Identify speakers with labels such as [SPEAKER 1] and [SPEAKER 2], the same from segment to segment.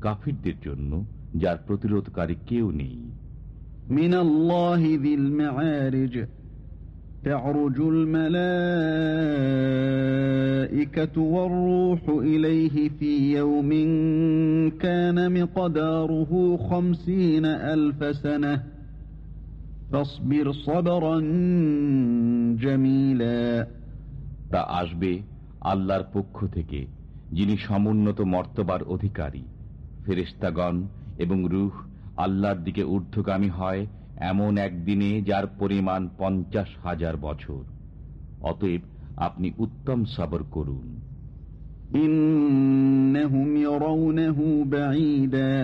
[SPEAKER 1] কাফিরদের জন্য যার প্রতিরোধকারী কেউ নেই
[SPEAKER 2] من الله ذي المعارج تعرج الملائكة والروح إليه في يوم كان مقداره خمسين ألف سنة فاصبر صبرا جميلا
[SPEAKER 1] তা আসবে আল্লাহর পক্ষ থেকে যিনি সমুন্নত মর্তবার অধিকারী ফেরেস্তাগণ এবং রুহ আল্লাহর দিকে ঊর্ধ্বগামী হয় এমন একদিনে যার পরিমাণ পঞ্চাশ হাজার বছর অতএব আপনি উত্তম সবর করুন
[SPEAKER 2] إنهم يرونه بعيدا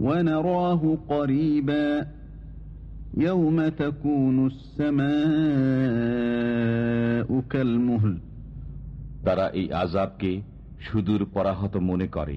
[SPEAKER 2] ونراه قريبا يوم تكون السماء كالمهل
[SPEAKER 1] তারা এই আজাবকে সুদূর পরাহত মনে করে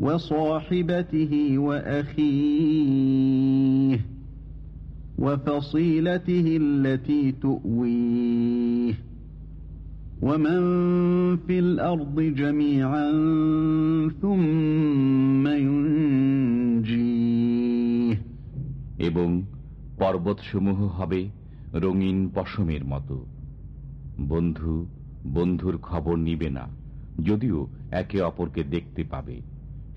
[SPEAKER 2] وصاحبته وأخيه وفصيلته التي تؤويه ومن في الأرض جميعا ثم ينجيه
[SPEAKER 1] এবং পর্বতসমূহ হবে রঙিন পশমের মতো বন্ধু বন্ধুর খবর নিবে না যদিও একে অপরকে দেখতে পাবে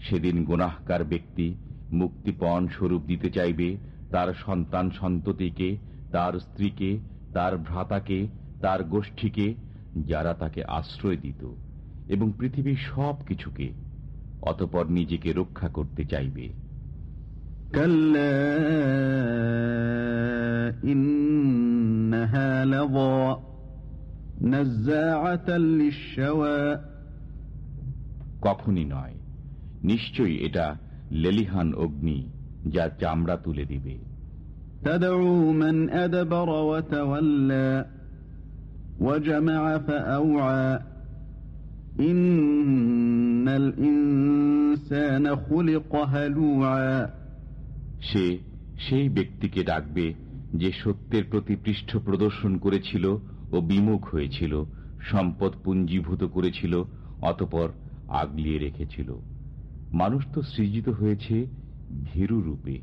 [SPEAKER 1] সেদিন গুনাহকার ব্যক্তি মুক্তিপণ স্বরূপ দিতে চাইবে তার সন্তান সন্ততিকে তার স্ত্রীকে তার ভ্রাতাকে তার গোষ্ঠীকে যারা তাকে আশ্রয় দিত এবং পৃথিবীর সব কিছুকে অতপর নিজেকে রক্ষা করতে চাইবে। কখনই নয়। নিশ্চয়ই এটা লেলিহান অগ্নি যা চামড়া তুলে দিবে। সে সেই ব্যক্তিকে ডাকবে যে সত্যের প্রতি পৃষ্ঠ প্রদর্শন করেছিল ও বিমুখ হয়েছিল সম্পদ পুঞ্জীভূত করেছিল অতপর আগলিয়ে রেখেছিল। মানুষ তো সৃজিত হয়েছে ভীরু রূপে।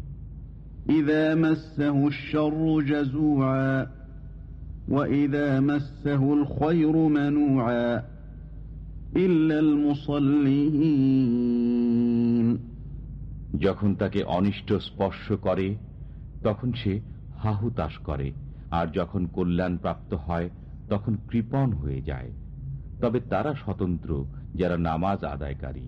[SPEAKER 1] যখন তাকে অনিষ্ট স্পর্শ করে তখন সে হাহুতাস করে আর যখন কল্যাণ প্রাপ্ত হয় তখন কৃপণ হয়ে যায়। তবে তারা স্বতন্ত্র যারা নামাজ আদায়কারী।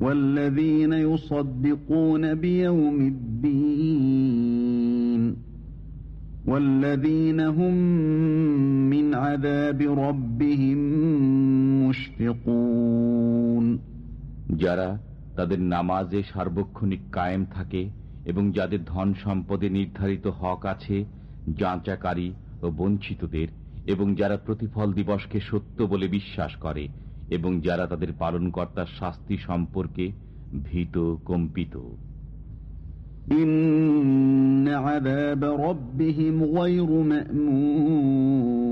[SPEAKER 2] والذين يصدقون بيوم الدين والذين هم من عذاب ربهم مشفقون
[SPEAKER 1] যারা তাদের নামাজে সার্বক্ষণিক কায়েম থাকে এবং যাদের ধন সম্পদে নির্ধারিত হক আছে যাঁচাকারী ও বঞ্চিতদের এবং যারা প্রতিফল দিবসকে সত্য বলে বিশ্বাস করে এবং যারা তাদের পালনকর্তার শাস্তি সম্পর্কে ভীত কম্পিত
[SPEAKER 2] إن عذاب ربهم غير مأمون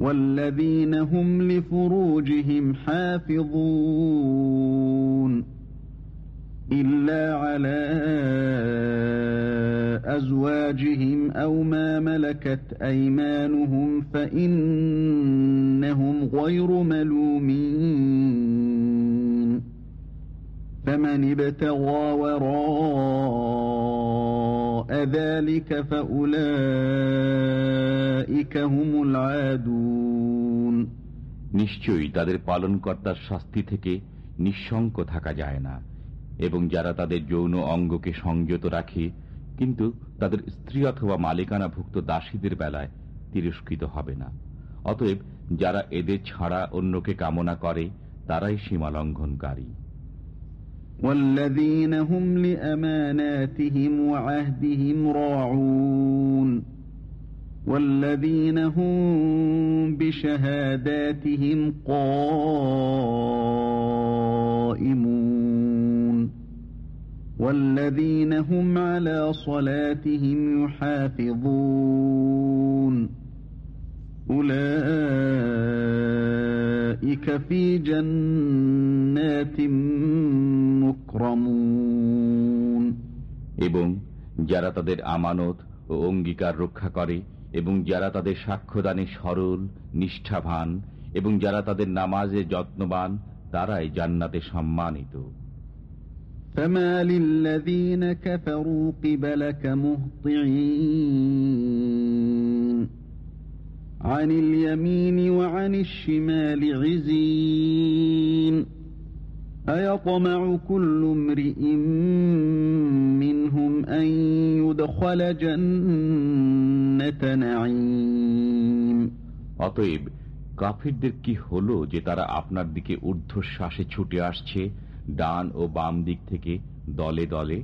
[SPEAKER 2] والذين هم لفروجهم حافظون إلا على أزواجهم أو ما ملكت أيمانهم فإنهم غير ملومين فمن ابتغى وراء ذلك فأولئك هم العادون
[SPEAKER 1] নিশ্চয়ই তাদের পালনকর্তার শাস্তি থেকে নিঃশঙ্ক থাকা যায় না এবং যারা তাদের যৌন অঙ্গকে সংযত রাখে কিন্তু তাদের স্ত্রী অথবা মালিকানাভুক্ত দাসীদের বেলায় তিরস্কৃত হবে না অতএব যারা এদের ছাড়া অন্যকে কামনা করে তারাই সীমা লঙ্ঘনকারী
[SPEAKER 2] والذين هم لأماناتهم وعهدهم راعون والذين هم بشهاداتهم قائمون والذين هم على صلاتهم يحافظون أولئك في جنات مكرمون
[SPEAKER 1] এবং যারা তাদের আমানত ও অঙ্গীকার রক্ষা করে এবং যারা তাদের সাক্ষ্যদানে সরল নিষ্ঠাবান এবং যারা তাদের নামাজে যত্নবান তারাই জান্নাতে সম্মানিত
[SPEAKER 2] فما للذين كفروا قبلك مهطعين عن اليمين وعن الشمال عزين أيطمع كل امرئ منهم أن يدخل جنة نعيم
[SPEAKER 1] অতএব কাফিরদের কি হলো যে তারা আপনার দিকে ঊর্ধ্বশ্বাসে ছুটে আসছে ডান ও বাম দিক থেকে দলে দলে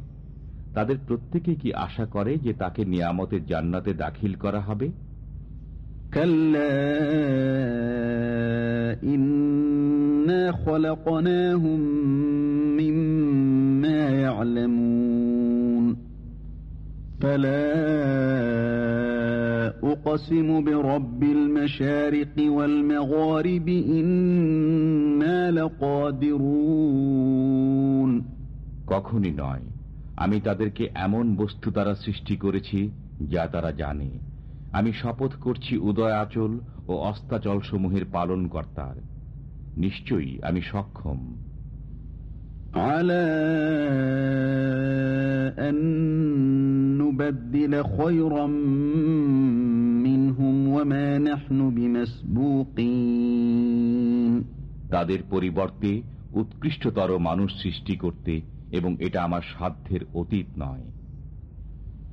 [SPEAKER 1] তাদের প্রত্যেকে কি আশা করে যে তাকে নিয়ামতের জান্নাতে দাখিল করা হবে কখনই নয় আমি তাদেরকে এমন বস্তু দ্বারা সৃষ্টি করেছি যা তারা জানে। আমি শপথ করছি উদয় আচল ও অস্তাচল সমূহের পালন কর্তার নিশ্চয়ই আমি সক্ষম
[SPEAKER 2] على أن نبدل خيرا منهم وما نحن بمسبوقين
[SPEAKER 1] তাদের পরিবর্তে উৎকৃষ্টতর মানুষ সৃষ্টি করতে এবং এটা আমার সাধ্যের অতীত নয়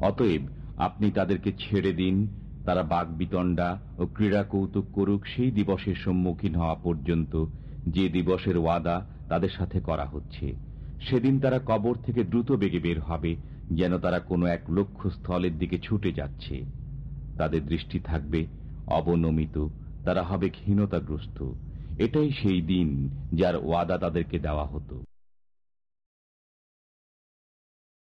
[SPEAKER 1] অতএব আপনি তাদেরকে ছেড়ে দিন, তারা বাঘ বিতণ্ডা ও ক্রীড়া কৌতুক করুক সেই দিবসের সম্মুখীন হওয়া পর্যন্ত, যে দিবসের ওয়াদা তাদের সাথে করা হচ্ছে। সেদিন তারা কবর থেকে দ্রুত বেগে বের হবে, যেন তারা কোনো এক লক্ষ্যস্থলের দিকে ছুটে যাচ্ছে। তাদের দৃষ্টি থাকবে অবনমিত, তারা হবে ক্ষীণতাগ্রস্ত। এটাই সেই দিন যার ওয়াদা তাদেরকে দেওয়া হতো।